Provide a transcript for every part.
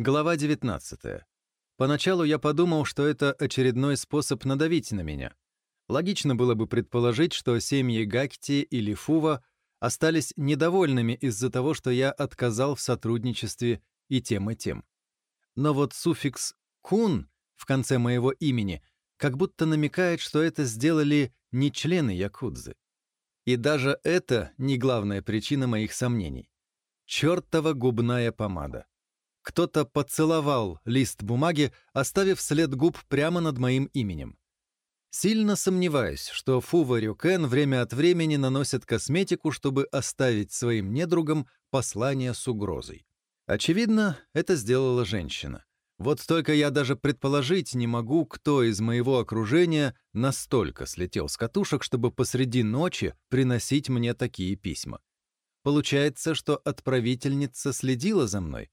Глава 19. Поначалу я подумал, что это очередной способ надавить на меня. Логично было бы предположить, что семьи Гакти или Фува остались недовольными из-за того, что я отказал в сотрудничестве и тем, и тем. Но вот суффикс «кун» в конце моего имени как будто намекает, что это сделали не члены Якудзы. И даже это не главная причина моих сомнений. Чёртова губная помада. Кто-то поцеловал лист бумаги, оставив след губ прямо над моим именем. Сильно сомневаюсь, что Фува Рюкен время от времени наносит косметику, чтобы оставить своим недругам послание с угрозой. Очевидно, это сделала женщина. Вот только я даже предположить не могу, кто из моего окружения настолько слетел с катушек, чтобы посреди ночи приносить мне такие письма. Получается, что отправительница следила за мной,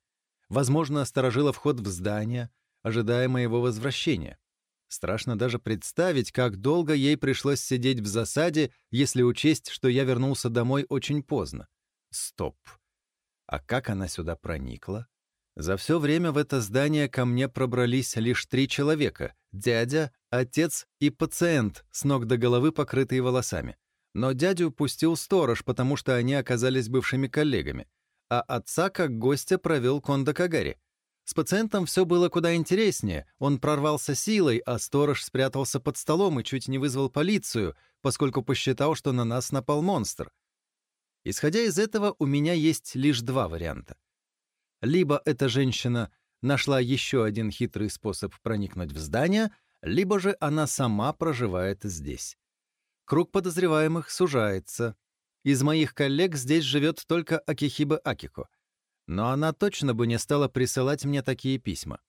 Возможно, сторожила вход в здание, ожидая моего возвращения. Страшно даже представить, как долго ей пришлось сидеть в засаде, если учесть, что я вернулся домой очень поздно. Стоп. А как она сюда проникла? За все время в это здание ко мне пробрались лишь три человека — дядя, отец и пациент, с ног до головы покрытые волосами. Но дядю пустил сторож, потому что они оказались бывшими коллегами а отца как гостя провел Кондо Кагари. С пациентом все было куда интереснее. Он прорвался силой, а сторож спрятался под столом и чуть не вызвал полицию, поскольку посчитал, что на нас напал монстр. Исходя из этого, у меня есть лишь два варианта. Либо эта женщина нашла еще один хитрый способ проникнуть в здание, либо же она сама проживает здесь. Круг подозреваемых сужается. Из моих коллег здесь живет только Акихиба Акико. Но она точно бы не стала присылать мне такие письма.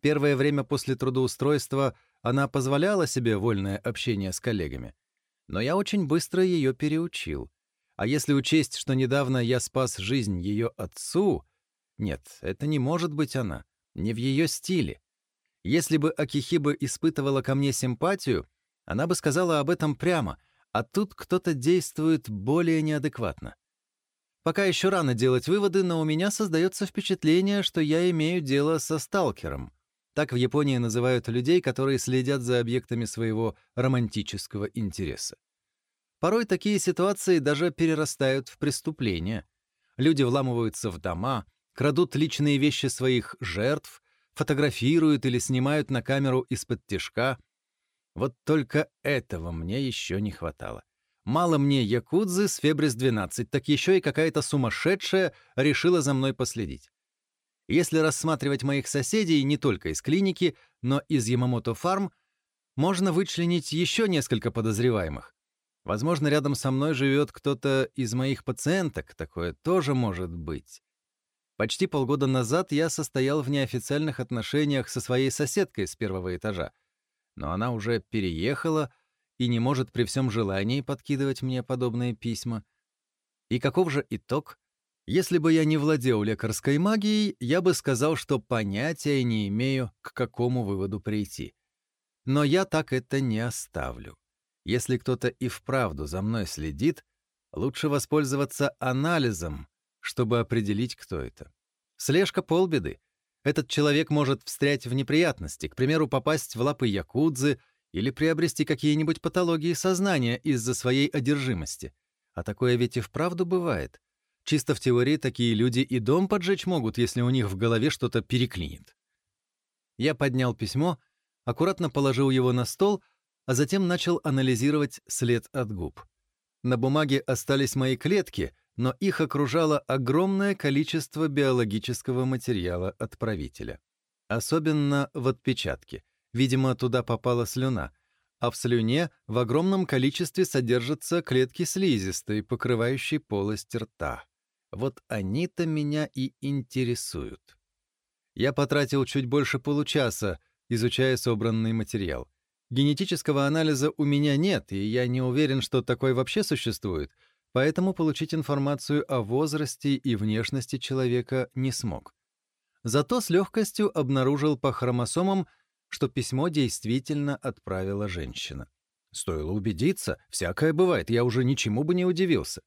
Первое время после трудоустройства она позволяла себе вольное общение с коллегами. Но я очень быстро ее переучил. А если учесть, что недавно я спас жизнь ее отцу... Нет, это не может быть она. Не в ее стиле. Если бы Акихиба испытывала ко мне симпатию, она бы сказала об этом прямо, а тут кто-то действует более неадекватно. Пока еще рано делать выводы, но у меня создается впечатление, что я имею дело со сталкером. Так в Японии называют людей, которые следят за объектами своего романтического интереса. Порой такие ситуации даже перерастают в преступления. Люди вламываются в дома, крадут личные вещи своих жертв, фотографируют или снимают на камеру из-под тишка, вот только этого мне еще не хватало. Мало мне якудзы с Фебрис-12, так еще и какая-то сумасшедшая решила за мной последить. Если рассматривать моих соседей не только из клиники, но из Ямамото Фарм, можно вычленить еще несколько подозреваемых. Возможно, рядом со мной живет кто-то из моих пациенток, такое тоже может быть. Почти полгода назад я состоял в неофициальных отношениях со своей соседкой с первого этажа но она уже переехала и не может при всем желании подкидывать мне подобные письма. И каков же итог? Если бы я не владел лекарской магией, я бы сказал, что понятия не имею, к какому выводу прийти. Но я так это не оставлю. Если кто-то и вправду за мной следит, лучше воспользоваться анализом, чтобы определить, кто это. Слежка полбеды. Этот человек может встрять в неприятности, к примеру, попасть в лапы якудзы или приобрести какие-нибудь патологии сознания из-за своей одержимости. А такое ведь и вправду бывает. Чисто в теории такие люди и дом поджечь могут, если у них в голове что-то переклинит. Я поднял письмо, аккуратно положил его на стол, а затем начал анализировать след от губ. На бумаге остались мои клетки — но их окружало огромное количество биологического материала отправителя. Особенно в отпечатке. Видимо, туда попала слюна. А в слюне в огромном количестве содержатся клетки слизистой, покрывающей полость рта. Вот они-то меня и интересуют. Я потратил чуть больше получаса, изучая собранный материал. Генетического анализа у меня нет, и я не уверен, что такой вообще существует — поэтому получить информацию о возрасте и внешности человека не смог. Зато с легкостью обнаружил по хромосомам, что письмо действительно отправила женщина. Стоило убедиться, всякое бывает, я уже ничему бы не удивился.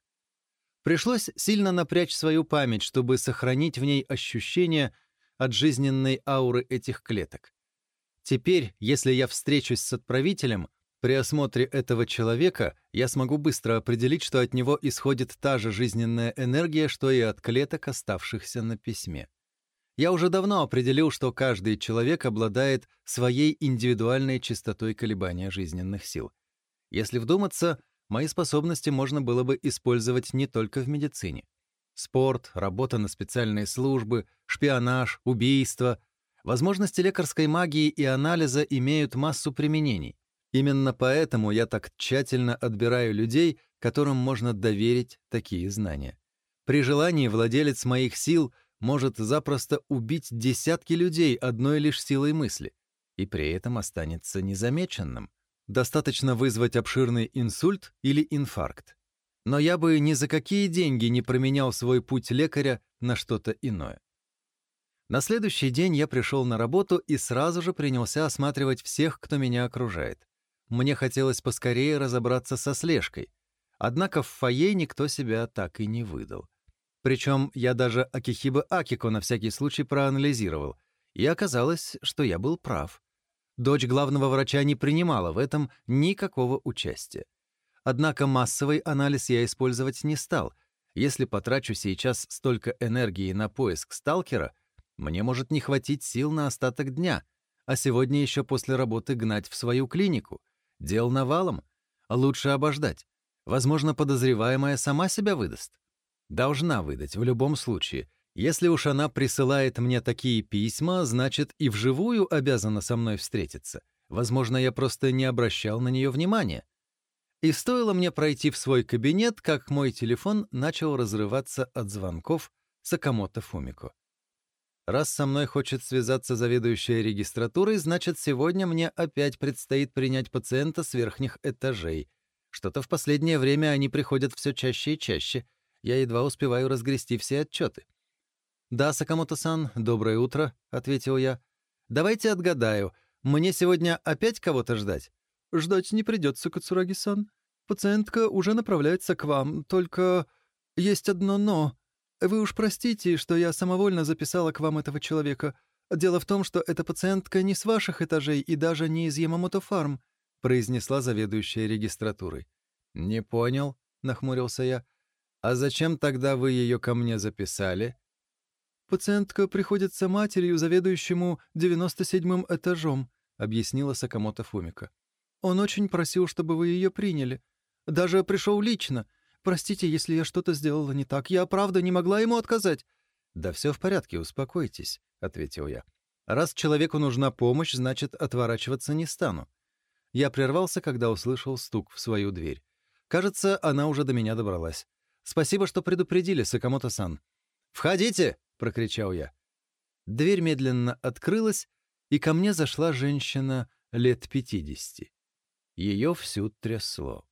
Пришлось сильно напрячь свою память, чтобы сохранить в ней ощущение, от жизненной ауры этих клеток. Теперь, если я встречусь с отправителем, при осмотре этого человека я смогу быстро определить, что от него исходит та же жизненная энергия, что и от клеток, оставшихся на письме. Я уже давно определил, что каждый человек обладает своей индивидуальной частотой колебания жизненных сил. Если вдуматься, мои способности можно было бы использовать не только в медицине. Спорт, работа на специальные службы, шпионаж, убийство. Возможности лекарской магии и анализа имеют массу применений. Именно поэтому я так тщательно отбираю людей, которым можно доверить такие знания. При желании владелец моих сил может запросто убить десятки людей одной лишь силой мысли, и при этом останется незамеченным. Достаточно вызвать обширный инсульт или инфаркт. Но я бы ни за какие деньги не променял свой путь лекаря на что-то иное. На следующий день я пришел на работу и сразу же принялся осматривать всех, кто меня окружает. Мне хотелось поскорее разобраться со слежкой. Однако в фойе никто себя так и не выдал. Причем я даже Акихиба Акико на всякий случай проанализировал, и оказалось, что я был прав. Дочь главного врача не принимала в этом никакого участия. Однако массовый анализ я использовать не стал. Если потрачу сейчас столько энергии на поиск сталкера, мне может не хватить сил на остаток дня, а сегодня еще после работы гнать в свою клинику — Дел навалом. Лучше обождать. Возможно, подозреваемая сама себя выдаст. Должна выдать в любом случае. Если уж она присылает мне такие письма, значит, и вживую обязана со мной встретиться. Возможно, я просто не обращал на нее внимания. И стоило мне пройти в свой кабинет, как мой телефон начал разрываться от звонков Сакамото Фумико. Раз со мной хочет связаться заведующая регистратурой, значит, сегодня мне опять предстоит принять пациента с верхних этажей. Что-то в последнее время они приходят все чаще и чаще. Я едва успеваю разгрести все отчеты. «Да, Сакамото-сан, доброе утро», — ответил я. «Давайте отгадаю. Мне сегодня опять кого-то ждать?» «Ждать не придется, Кацураги-сан. Пациентка уже направляется к вам, только есть одно «но». Вы уж простите, что я самовольно записала к вам этого человека. Дело в том, что эта пациентка не с ваших этажей и даже не из Ямамото Фарм», произнесла заведующая регистратурой. «Не понял», — нахмурился я. «А зачем тогда вы ее ко мне записали?» «Пациентка приходится матерью, заведующему 97-м этажом», — объяснила Сакамото Фумика. «Он очень просил, чтобы вы ее приняли. Даже пришел лично. Простите, если я что-то сделала не так. Я, правда, не могла ему отказать». «Да все в порядке, успокойтесь», — ответил я. «Раз человеку нужна помощь, значит, отворачиваться не стану». Я прервался, когда услышал стук в свою дверь. Кажется, она уже до меня добралась. «Спасибо, что предупредили, Сакамото-сан». «Входите!» — прокричал я. Дверь медленно открылась, и ко мне зашла женщина лет пятидесяти. Ее всю трясло.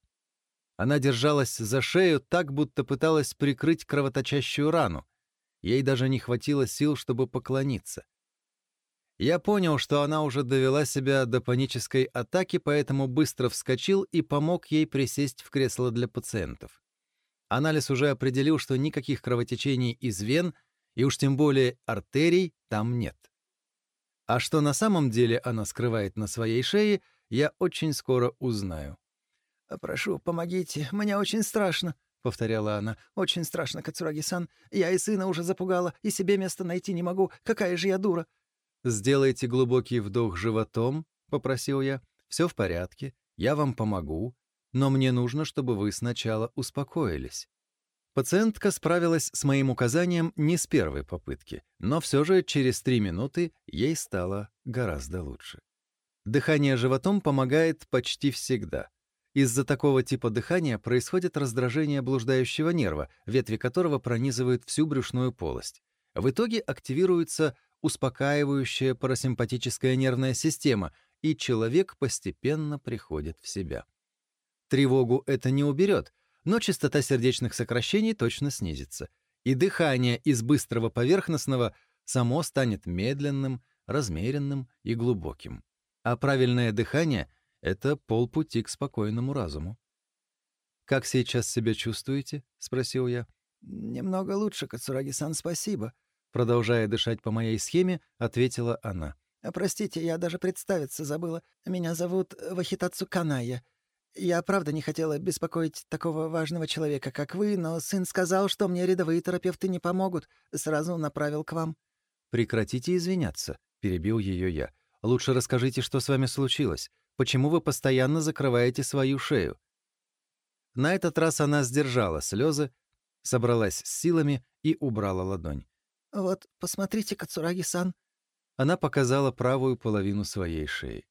Она держалась за шею так, будто пыталась прикрыть кровоточащую рану. Ей даже не хватило сил, чтобы поклониться. Я понял, что она уже довела себя до панической атаки, поэтому быстро вскочил и помог ей присесть в кресло для пациентов. Анализ уже определил, что никаких кровотечений из вен, и уж тем более артерий, там нет. А что на самом деле она скрывает на своей шее, я очень скоро узнаю. «Прошу, помогите, мне очень страшно», — повторяла она. «Очень страшно, Кацураги-сан. Я и сына уже запугала, и себе места найти не могу. Какая же я дура!» «Сделайте глубокий вдох животом», — попросил я. «Все в порядке, я вам помогу, но мне нужно, чтобы вы сначала успокоились». Пациентка справилась с моим указанием не с первой попытки, но все же через три минуты ей стало гораздо лучше. Дыхание животом помогает почти всегда — из-за такого типа дыхания происходит раздражение блуждающего нерва, ветви которого пронизывают всю брюшную полость. В итоге активируется успокаивающая парасимпатическая нервная система, и человек постепенно приходит в себя. Тревогу это не уберет, но частота сердечных сокращений точно снизится, и дыхание из быстрого поверхностного само станет медленным, размеренным и глубоким. А правильное дыхание — это полпути к спокойному разуму. «Как сейчас себя чувствуете?» — спросил я. «Немного лучше, Кацураги-сан, спасибо. продолжая дышать по моей схеме, ответила она. «Простите, я даже представиться забыла. Меня зовут Вахитацу Каная. Я правда не хотела беспокоить такого важного человека, как вы, но сын сказал, что мне рядовые терапевты не помогут. Сразу направил к вам». «Прекратите извиняться», — перебил ее я. «Лучше расскажите, что с вами случилось. Почему вы постоянно закрываете свою шею?» На этот раз она сдержала слезы, собралась с силами и убрала ладонь. «Вот, посмотрите, Кацураги-сан». Она показала правую половину своей шеи.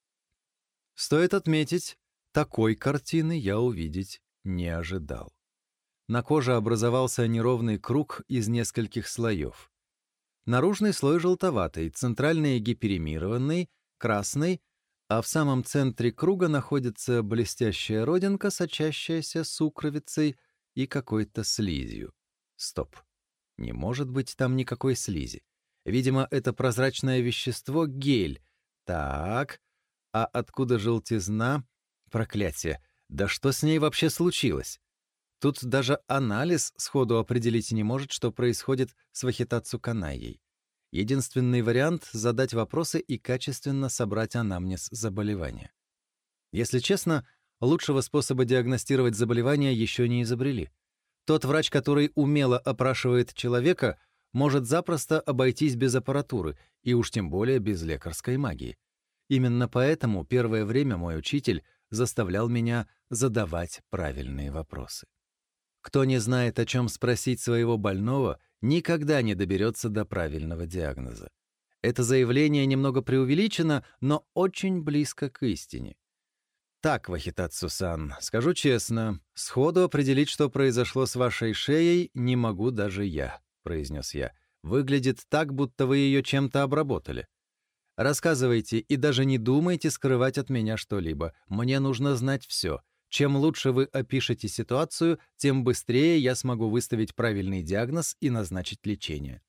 Стоит отметить, такой картины я увидеть не ожидал. На коже образовался неровный круг из нескольких слоев. Наружный слой желтоватый, центральный гиперемированный, красный, а в самом центре круга находится блестящая родинка, сочащаяся сукровицей и какой-то слизью. Стоп. Не может быть там никакой слизи. Видимо, это прозрачное вещество — гель. Так, а откуда желтизна? Проклятие. Да что с ней вообще случилось? Тут даже анализ сходу определить не может, что происходит с Вахитацу Канайей. Единственный вариант — задать вопросы и качественно собрать анамнез заболевания. Если честно, лучшего способа диагностировать заболевание еще не изобрели. Тот врач, который умело опрашивает человека, может запросто обойтись без аппаратуры и уж тем более без лекарской магии. Именно поэтому первое время мой учитель заставлял меня задавать правильные вопросы. Кто не знает, о чем спросить своего больного, никогда не доберется до правильного диагноза. Это заявление немного преувеличено, но очень близко к истине. Так, Вахитацу-сан, скажу честно, сходу определить, что произошло с вашей шеей, не могу даже я, произнес я. Выглядит так, будто вы ее чем-то обработали. Рассказывайте и даже не думайте скрывать от меня что-либо. Мне нужно знать все. Чем лучше вы опишете ситуацию, тем быстрее я смогу выставить правильный диагноз и назначить лечение.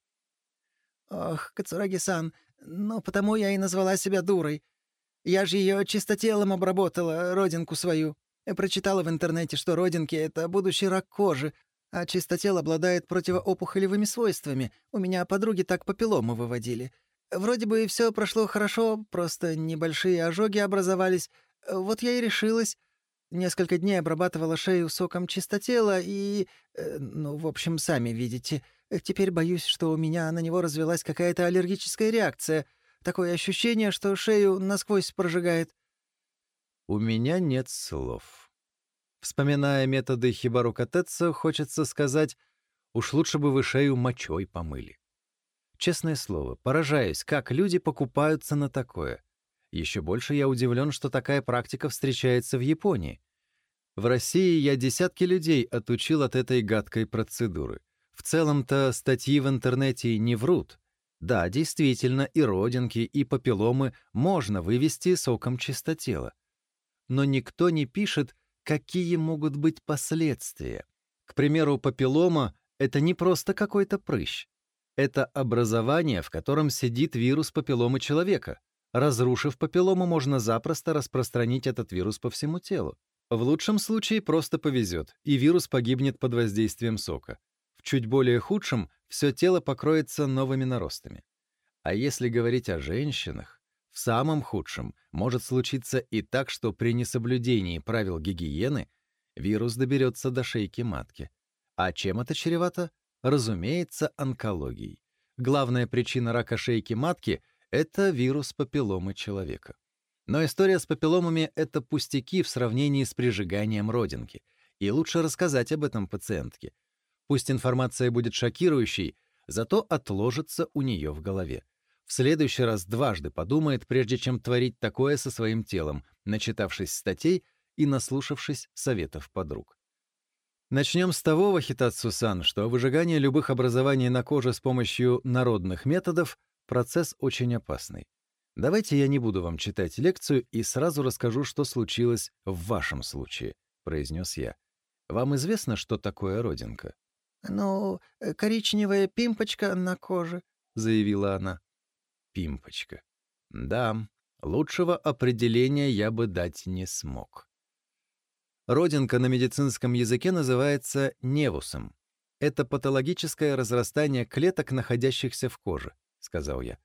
Ох, Кацураги-сан, ну потому я и назвала себя дурой. Я же ее чистотелом обработала, родинку свою. Я прочитала в интернете, что родинки — это будущий рак кожи, а чистотел обладает противоопухолевыми свойствами. У меня подруги так папиллому выводили. Вроде бы все прошло хорошо, просто небольшие ожоги образовались. Вот я и решилась. Несколько дней обрабатывала шею соком чистотела и... Э, ну, в общем, сами видите. Теперь боюсь, что у меня на него развелась какая-то аллергическая реакция — Такое ощущение, что шею насквозь прожигает. У меня нет слов. Вспоминая методы Хибару Катеца, хочется сказать, уж лучше бы вы шею мочой помыли. Честное слово, поражаюсь, как люди покупаются на такое. Еще больше я удивлен, что такая практика встречается в Японии. В России я десятки людей отучил от этой гадкой процедуры. В целом-то статьи в интернете не врут. Да, действительно, и родинки, и папилломы можно вывести соком чистотела. Но никто не пишет, какие могут быть последствия. К примеру, папиллома — это не просто какой-то прыщ. Это образование, в котором сидит вирус папилломы человека. Разрушив папиллому, можно запросто распространить этот вирус по всему телу. В лучшем случае просто повезет, и вирус погибнет под воздействием сока. В чуть более худшем все тело покроется новыми наростами. А если говорить о женщинах, в самом худшем может случиться и так, что при несоблюдении правил гигиены вирус доберется до шейки матки. А чем это чревато? Разумеется, онкологией. Главная причина рака шейки матки — это вирус папилломы человека. Но история с папилломами — это пустяки в сравнении с прижиганием родинки. И лучше рассказать об этом пациентке — Пусть информация будет шокирующей, зато отложится у нее в голове. В следующий раз дважды подумает, прежде чем творить такое со своим телом, начитавшись статей и наслушавшись советов подруг. Начнем с того, Вахитацу-сан, что выжигание любых образований на коже с помощью народных методов — процесс очень опасный. Давайте я не буду вам читать лекцию и сразу расскажу, что случилось в вашем случае, — произнес я. Вам известно, что такое родинка? «Ну, э, коричневая пимпочка на коже», — заявила она. «Пимпочка. Да, лучшего определения я бы дать не смог». Родинка на медицинском языке называется невусом. Это патологическое разрастание клеток, находящихся в коже, сказал я.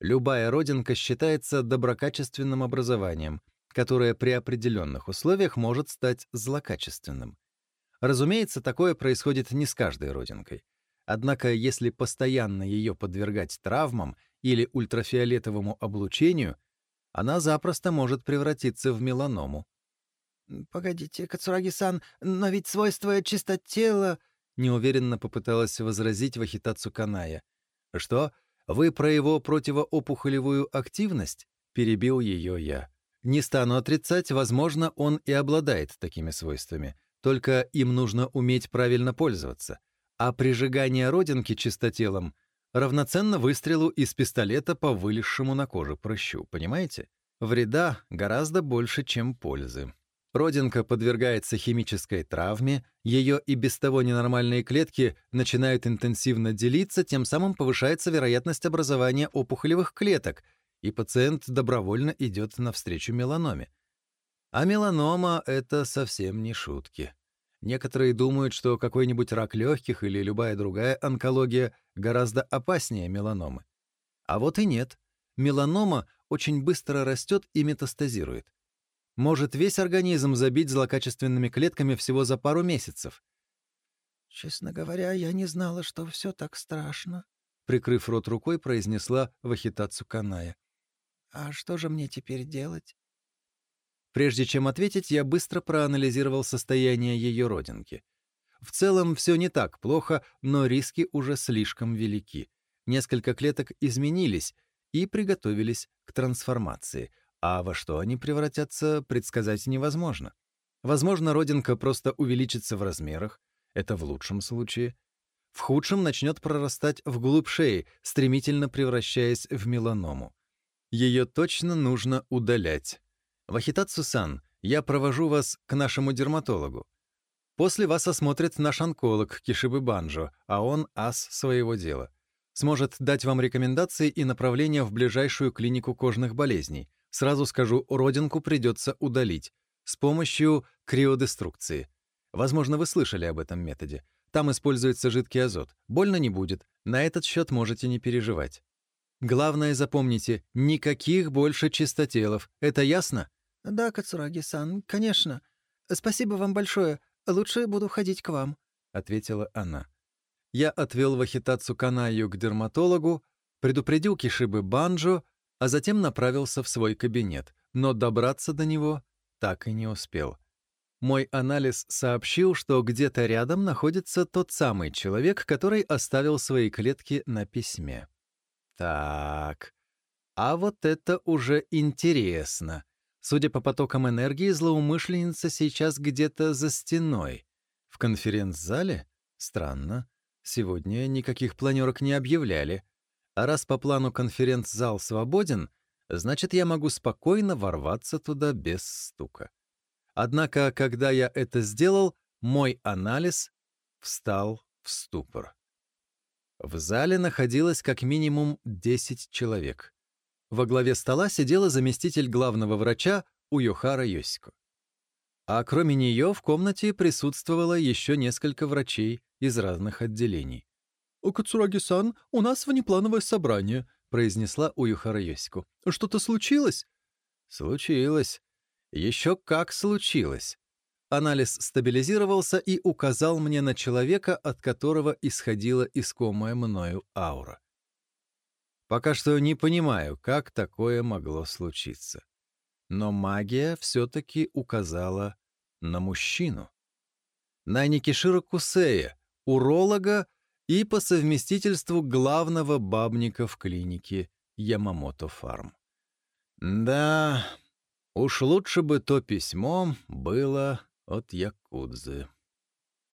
Любая родинка считается доброкачественным образованием, которое при определенных условиях может стать злокачественным. Разумеется, такое происходит не с каждой родинкой. Однако, если постоянно ее подвергать травмам или ультрафиолетовому облучению, она запросто может превратиться в меланому. «Погодите, Кацураги-сан, но ведь свойство чистотела...» — неуверенно попыталась возразить Вахитацу Каная. «Что? Вы про его противоопухолевую активность?» — перебил ее я. «Не стану отрицать, возможно, он и обладает такими свойствами, только им нужно уметь правильно пользоваться. А прижигание родинки чистотелом равноценно выстрелу из пистолета по вылезшему на коже прыщу, понимаете? Вреда гораздо больше, чем пользы. Родинка подвергается химической травме, ее и без того ненормальные клетки начинают интенсивно делиться, тем самым повышается вероятность образования опухолевых клеток, и пациент добровольно идет навстречу меланоме. А меланома — это совсем не шутки. Некоторые думают, что какой-нибудь рак легких или любая другая онкология гораздо опаснее меланомы. А вот и нет. Меланома очень быстро растет и метастазирует. Может весь организм забить злокачественными клетками всего за пару месяцев. «Честно говоря, я не знала, что все так страшно», — прикрыв рот рукой, произнесла Вахитацу Каная. «А что же мне теперь делать?» Прежде чем ответить, я быстро проанализировал состояние ее родинки. В целом все не так плохо, но риски уже слишком велики. Несколько клеток изменились и приготовились к трансформации, а во что они превратятся, предсказать невозможно. Возможно, родинка просто увеличится в размерах, это в лучшем случае. В худшем начнет прорастать вглубь шеи, стремительно превращаясь в меланому. Ее точно нужно удалять. Вахитацу-сан, я провожу вас к нашему дерматологу. После вас осмотрит наш онколог Кишибы Банжо, а он ас своего дела. Сможет дать вам рекомендации и направления в ближайшую клинику кожных болезней. Сразу скажу, родинку придется удалить с помощью криодеструкции. Возможно, вы слышали об этом методе. Там используется жидкий азот. Больно не будет. На этот счет можете не переживать. Главное запомните, никаких больше чистотелов. Это ясно? «Да, Кацураги-сан, конечно. Спасибо вам большое. Лучше буду ходить к вам», — ответила она. Я отвел Вахитацу Канаю к дерматологу, предупредил Кишибы Банджо, а затем направился в свой кабинет, но добраться до него так и не успел. Мой анализ сообщил, что где-то рядом находится тот самый человек, который оставил свои клетки на письме. Так, а вот это уже интересно. Судя по потокам энергии, злоумышленница сейчас где-то за стеной. В конференц-зале? Странно. Сегодня никаких планерок не объявляли. А раз по плану конференц-зал свободен, значит, я могу спокойно ворваться туда без стука. Однако, когда я это сделал, мой анализ встал в ступор. В зале находилось как минимум 10 человек. Во главе стола сидела заместитель главного врача Уюхара Йосико. А кроме нее в комнате присутствовало еще несколько врачей из разных отделений. «Кацураги-сан, у нас внеплановое собрание», — произнесла Уюхара Йосико. «Что-то случилось?» «Случилось. Еще как случилось». Анализ стабилизировался и указал мне на человека, от которого исходила искомая мною аура. Пока что не понимаю, как такое могло случиться. Но магия все-таки указала на мужчину. На Никишира Кусея, уролога и по совместительству главного бабника в клинике Ямамото Фарм. Да, уж лучше бы то письмо было от Якудзы.